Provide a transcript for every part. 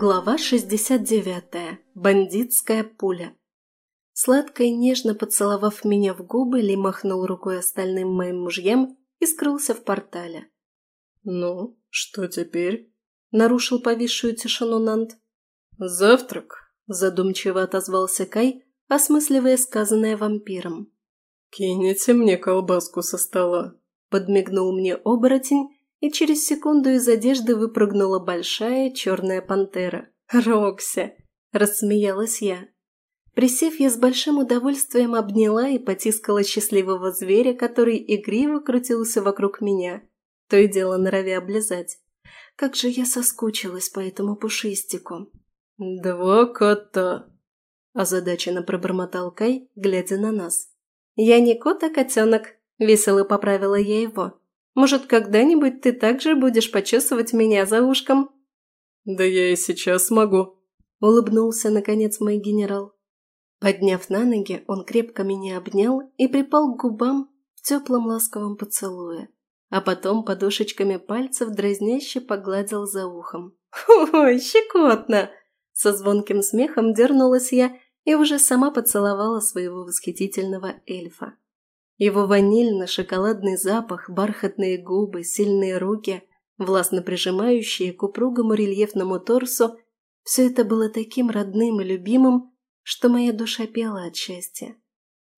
Глава 69. Бандитская пуля. Сладко и нежно поцеловав меня в губы, Ли махнул рукой остальным моим мужьям и скрылся в портале. «Ну, что теперь?» – нарушил повисшую тишину Нант. «Завтрак», – задумчиво отозвался Кай, осмысливая сказанное вампиром. «Кинете мне колбаску со стола», – подмигнул мне оборотень и через секунду из одежды выпрыгнула большая черная пантера. «Рокси!» – рассмеялась я. Присев, я с большим удовольствием обняла и потискала счастливого зверя, который игриво крутился вокруг меня, то и дело норовя облизать. Как же я соскучилась по этому пушистику. «Два кота!» – озадаченно пробормотал Кай, глядя на нас. «Я не кот, а котенок», – весело поправила я его. Может, когда-нибудь ты также будешь почесывать меня за ушком?» «Да я и сейчас могу», – улыбнулся, наконец, мой генерал. Подняв на ноги, он крепко меня обнял и припал к губам в теплом ласковом поцелуе, а потом подушечками пальцев дразняще погладил за ухом. «Ой, щекотно!» Со звонким смехом дернулась я и уже сама поцеловала своего восхитительного эльфа. Его ванильно-шоколадный запах, бархатные губы, сильные руки, властно прижимающие к упругому рельефному торсу – все это было таким родным и любимым, что моя душа пела от счастья.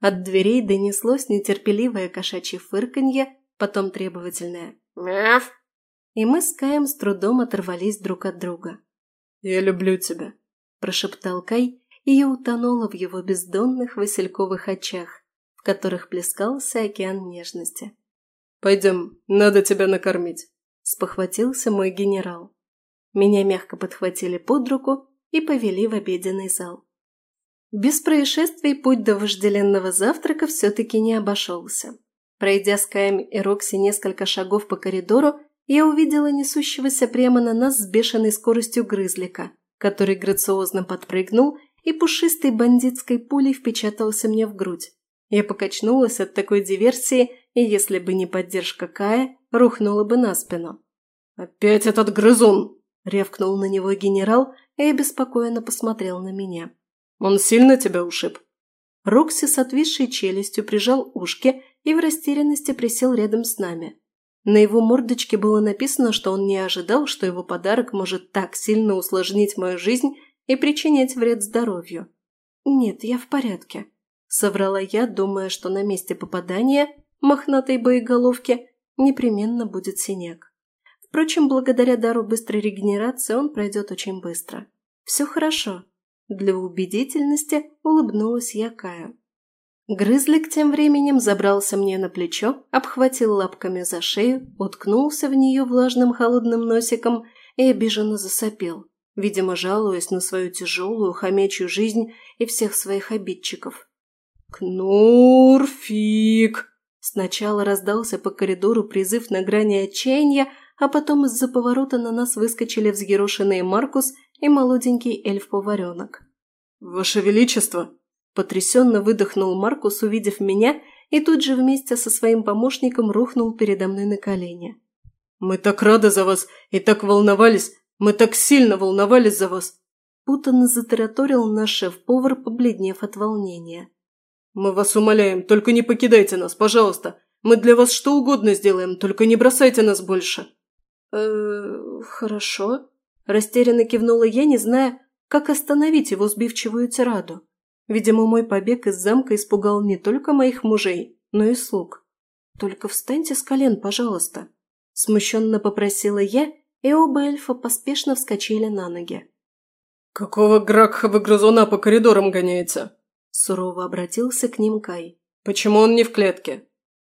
От дверей донеслось нетерпеливое кошачье фырканье, потом требовательное «Мяв!» И мы с Каем с трудом оторвались друг от друга. «Я люблю тебя», – прошептал Кай, и я утонула в его бездонных васильковых очах, в которых плескался океан нежности. «Пойдем, надо тебя накормить», – спохватился мой генерал. Меня мягко подхватили под руку и повели в обеденный зал. Без происшествий путь до вожделенного завтрака все-таки не обошелся. Пройдя с Каем и Рокси несколько шагов по коридору, я увидела несущегося прямо на нас с бешеной скоростью грызлика, который грациозно подпрыгнул и пушистой бандитской пулей впечатался мне в грудь. Я покачнулась от такой диверсии, и если бы не поддержка Кая, рухнула бы на спину. «Опять этот грызун!» – ревкнул на него генерал и обеспокоенно посмотрел на меня. «Он сильно тебя ушиб?» Рокси с отвисшей челюстью прижал ушки и в растерянности присел рядом с нами. На его мордочке было написано, что он не ожидал, что его подарок может так сильно усложнить мою жизнь и причинять вред здоровью. «Нет, я в порядке», Соврала я, думая, что на месте попадания мохнатой боеголовки непременно будет синяк. Впрочем, благодаря дару быстрой регенерации он пройдет очень быстро. Все хорошо. Для убедительности улыбнулась я Каю. Грызлик тем временем забрался мне на плечо, обхватил лапками за шею, уткнулся в нее влажным холодным носиком и обиженно засопел, видимо, жалуясь на свою тяжелую хомячью жизнь и всех своих обидчиков. «Кнурфик!» Сначала раздался по коридору призыв на грани отчаяния, а потом из-за поворота на нас выскочили взъерошенные Маркус и молоденький эльф-поваренок. «Ваше Величество!» – потрясенно выдохнул Маркус, увидев меня, и тут же вместе со своим помощником рухнул передо мной на колени. «Мы так рады за вас и так волновались! Мы так сильно волновались за вас!» Путанно затараторил наш шеф-повар, побледнев от волнения. «Мы вас умоляем, только не покидайте нас, пожалуйста. Мы для вас что угодно сделаем, только не бросайте нас больше». «Э-э, хорошо», – растерянно кивнула я, не зная, как остановить его сбивчивую тираду. Видимо, мой побег из замка испугал не только моих мужей, но и слуг. «Только встаньте с колен, пожалуйста», – смущенно попросила я, и оба эльфа поспешно вскочили на ноги. «Какого гракха вы грызуна по коридорам гоняете?» Сурово обратился к ним Кай. «Почему он не в клетке?»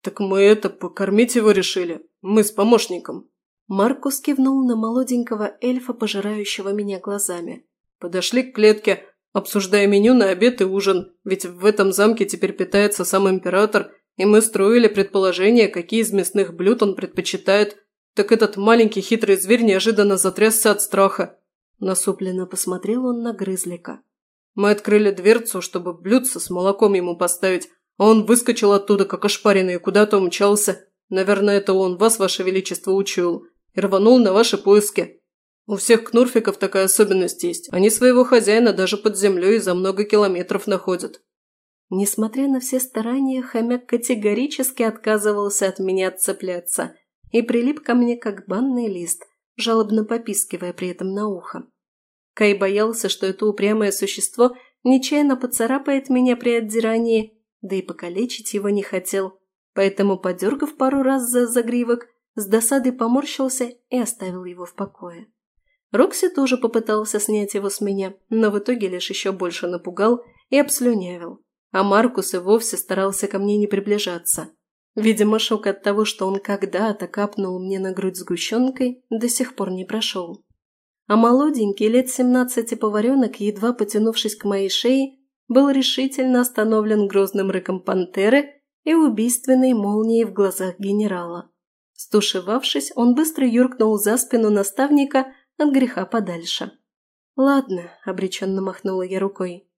«Так мы это, покормить его решили. Мы с помощником». Маркус кивнул на молоденького эльфа, пожирающего меня глазами. «Подошли к клетке, обсуждая меню на обед и ужин, ведь в этом замке теперь питается сам император, и мы строили предположение, какие из мясных блюд он предпочитает. Так этот маленький хитрый зверь неожиданно затрясся от страха». Насупленно посмотрел он на грызлика. Мы открыли дверцу, чтобы блюдце с молоком ему поставить, а он выскочил оттуда, как ошпаренный, и куда-то умчался. Наверное, это он вас, ваше величество, учуял и рванул на ваши поиски. У всех кнурфиков такая особенность есть. Они своего хозяина даже под землей за много километров находят. Несмотря на все старания, хомяк категорически отказывался от меня отцепляться и прилип ко мне, как банный лист, жалобно попискивая при этом на ухо. Кай боялся, что это упрямое существо нечаянно поцарапает меня при отдирании, да и покалечить его не хотел, поэтому, подергав пару раз за загривок, с досадой поморщился и оставил его в покое. Рокси тоже попытался снять его с меня, но в итоге лишь еще больше напугал и обслюнявил, а Маркус и вовсе старался ко мне не приближаться. Видимо, шок от того, что он когда-то капнул мне на грудь сгущенкой, до сих пор не прошел. А молоденький, лет семнадцати поваренок, едва потянувшись к моей шее, был решительно остановлен грозным рыком пантеры и убийственной молнией в глазах генерала. Стушевавшись, он быстро юркнул за спину наставника от греха подальше. «Ладно», – обреченно махнула я рукой.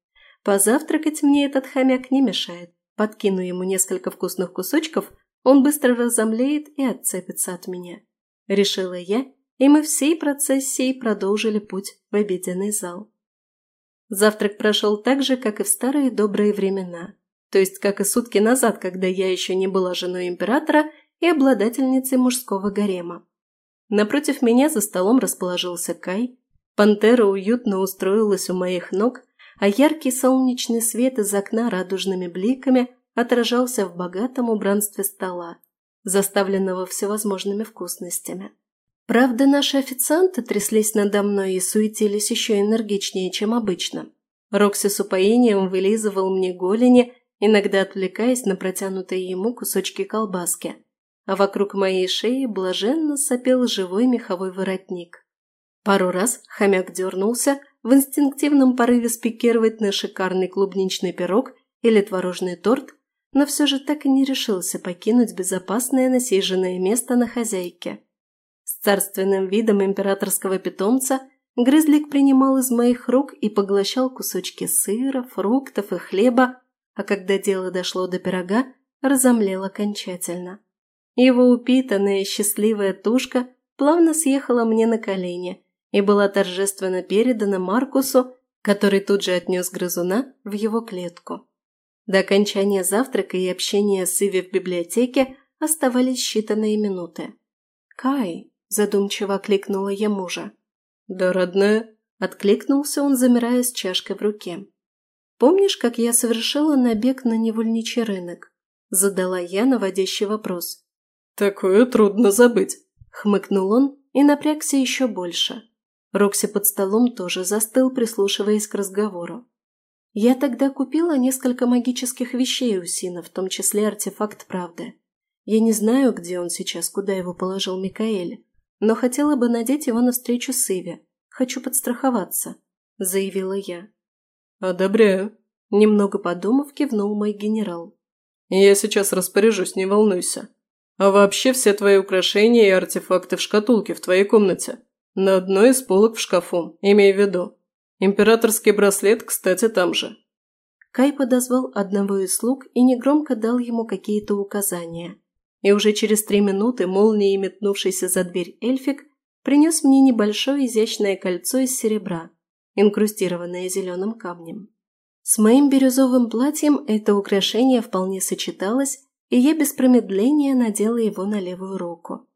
«Позавтракать мне этот хомяк не мешает. Подкину ему несколько вкусных кусочков, он быстро разомлеет и отцепится от меня». Решила я, и мы всей процессией продолжили путь в обеденный зал. Завтрак прошел так же, как и в старые добрые времена. То есть, как и сутки назад, когда я еще не была женой императора и обладательницей мужского гарема. Напротив меня за столом расположился Кай. Пантера уютно устроилась у моих ног, а яркий солнечный свет из окна радужными бликами отражался в богатом убранстве стола, заставленного всевозможными вкусностями. Правда, наши официанты тряслись надо мной и суетились еще энергичнее, чем обычно. Рокси с упоением вылизывал мне голени, иногда отвлекаясь на протянутые ему кусочки колбаски а вокруг моей шеи блаженно сопел живой меховой воротник. Пару раз хомяк дернулся в инстинктивном порыве спикировать на шикарный клубничный пирог или творожный торт, но все же так и не решился покинуть безопасное насиженное место на хозяйке. Царственным видом императорского питомца грызлик принимал из моих рук и поглощал кусочки сыра, фруктов и хлеба, а когда дело дошло до пирога, разомлел окончательно. Его упитанная счастливая тушка плавно съехала мне на колени и была торжественно передана Маркусу, который тут же отнес грызуна в его клетку. До окончания завтрака и общения с Иви в библиотеке оставались считанные минуты. «Кай!» – задумчиво окликнула я мужа. «Да, родная!» – откликнулся он, замирая с чашкой в руке. «Помнишь, как я совершила набег на невольничий рынок?» – задала я наводящий вопрос. «Такое трудно забыть», – хмыкнул он и напрягся еще больше. Рокси под столом тоже застыл, прислушиваясь к разговору. «Я тогда купила несколько магических вещей у Сина, в том числе артефакт правды. Я не знаю, где он сейчас, куда его положил Микаэль, но хотела бы надеть его на встречу с Иви. Хочу подстраховаться», – заявила я. «Одобряю», – немного подумав, кивнул мой генерал. «Я сейчас распоряжусь, не волнуйся. А вообще все твои украшения и артефакты в шкатулке в твоей комнате. На одной из полок в шкафу, имей в виду. Императорский браслет, кстати, там же». Кай подозвал одного из слуг и негромко дал ему какие-то указания. И уже через три минуты молнией метнувшийся за дверь эльфик принес мне небольшое изящное кольцо из серебра, инкрустированное зеленым камнем. С моим бирюзовым платьем это украшение вполне сочеталось и я без промедления надела его на левую руку.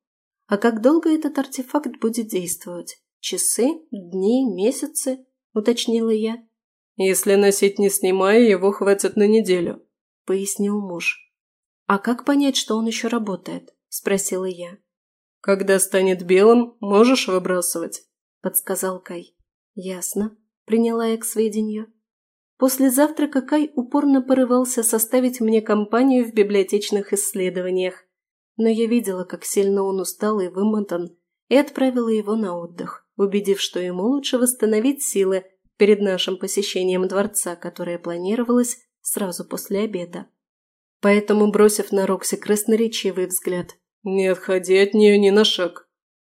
А как долго этот артефакт будет действовать? Часы? Дни? Месяцы? Уточнила я. Если носить не снимая, его хватит на неделю, пояснил муж. А как понять, что он еще работает? Спросила я. Когда станет белым, можешь выбрасывать, подсказал Кай. Ясно, приняла я к сведению. После завтрака Кай упорно порывался составить мне компанию в библиотечных исследованиях, но я видела, как сильно он устал и вымотан, и отправила его на отдых, убедив, что ему лучше восстановить силы перед нашим посещением дворца, которое планировалось сразу после обеда. Поэтому, бросив на Рокси красноречивый взгляд, «Не отходи от нее ни на шаг»,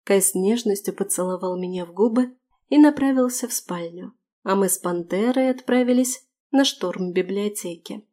Кай с нежностью поцеловал меня в губы и направился в спальню а мы с Пантерой отправились на штурм библиотеки.